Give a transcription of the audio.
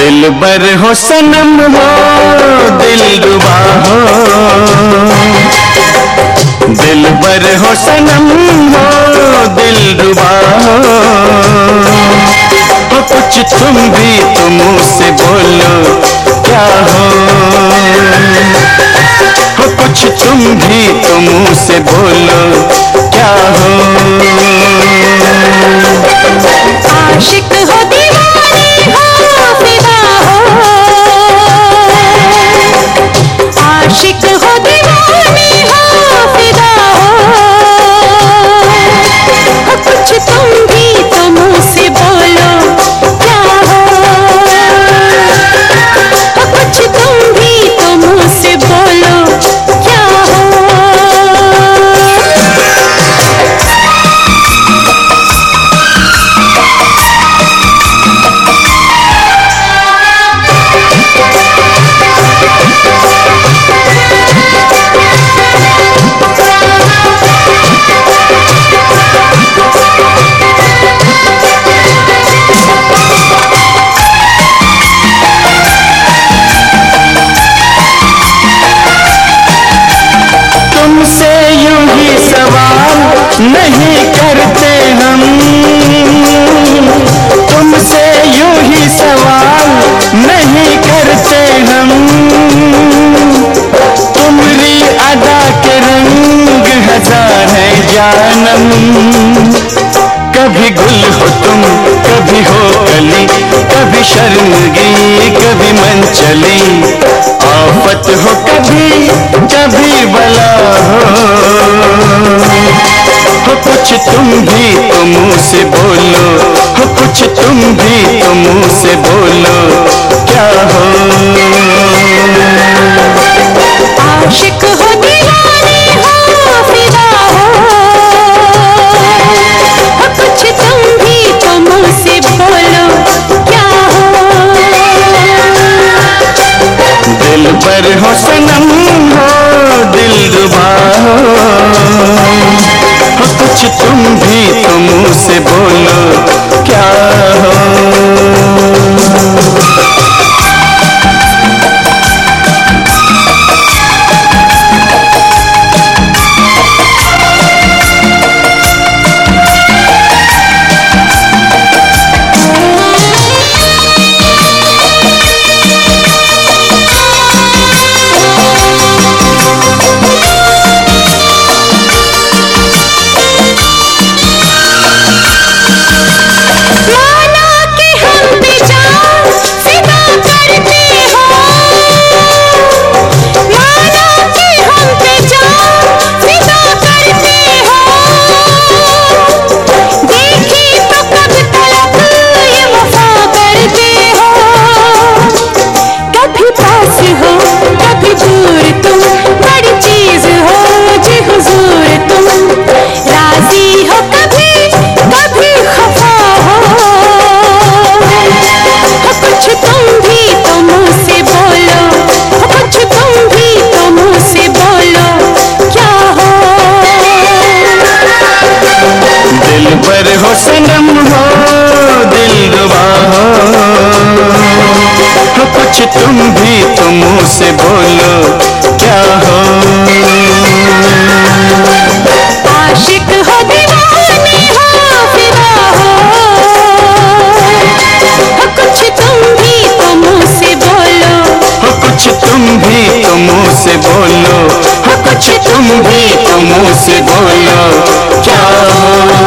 दिल बर हो सनम हो दिल रुबा। हो दिल बर हो सनम हो दिल रुबा। हो हो कुछ तुम भी तुम से बोलो, क्या हो? हो, कुछ तुम भी तुम से बोलो कली कभी शर्मगी कभी मन चली आफत हो कभी कभी बला हो। हो कुछ तुम भी तो मुँह से बोलो, हो कुछ तुम भी तो मुँह से बोलो, क्या हो? हो सनम हो दिल रुबा हो। हो कुछ तुम भी तुम से बोलो क्या सनम हो दिल हो हो कुछ तुम भी तो मुँह से बोलो क्या हो? आशिक हो दीवानी हो फिदा हो। हो कुछ तुम भी तो मुँह से बोलो। हो कुछ तुम भी तो मुँह से बोलो हो कुछ तुम भी तो मुँह से बोलो क्या हो?